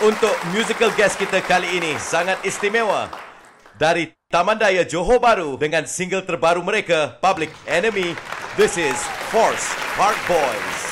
untuk musical guest kita kali ini sangat istimewa. Dari Taman Daya Johor Bahru dengan single terbaru mereka, Public Enemy. This is Force Park Boys.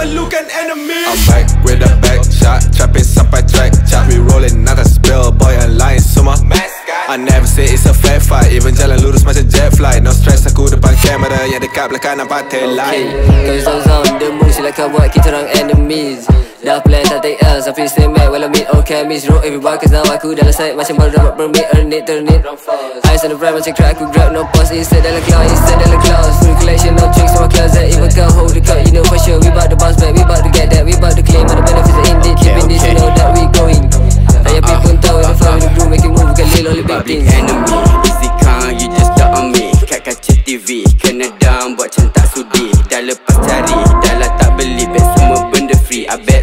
Population, tak perlukan enemies. I'm back with a back shot, trapping sampai track chop. We rolling not a spill, boy online semua. I never say it's a fair fight, even jalan lurus macam jet flight. No stress aku depan kamera yang dekat belakang nampak tail light. Cause those on the move Sila kau buat kita orang enemies Dah plan tak take L Tapi stay mad While I meet all chemists Roll everyone Cause now aku dalam side Macam baru dapat permit Earn it, turn it Eyes on the brand Macam crack aku grab No pause. Instead dalam cloud Instead dalam clouds Full collection No tricks No closet Even kau hold the cup You know for sure We bout to bounce back We bout to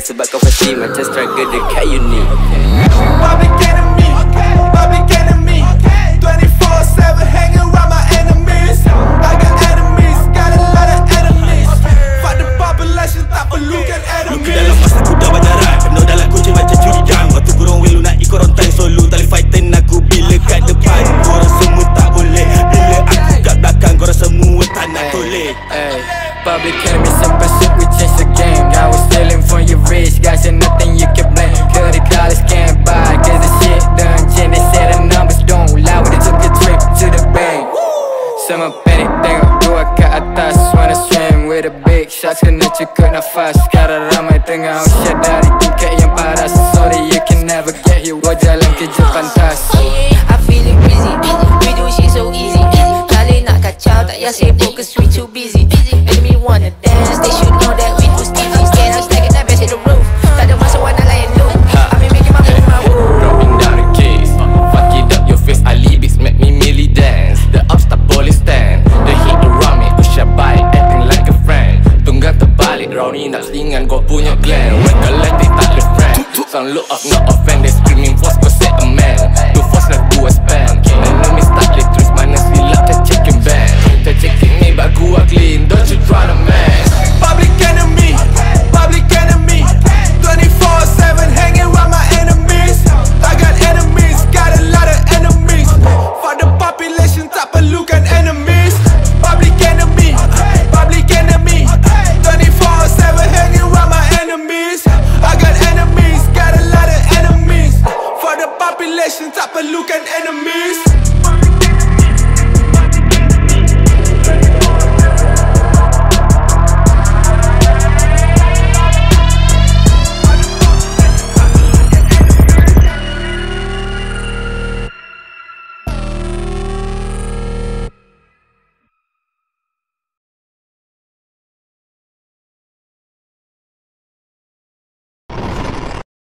sebab kau pasti Macam struggle dekat uni big shots Kena cukup nafas Sekarang ramai tengah usia dari tingkat yang paras Sorry you can never get here Gua jalan kerja pantas I feel it busy. We do shit so easy. Kali nak kacau, tak payah sibuk cause look off not offend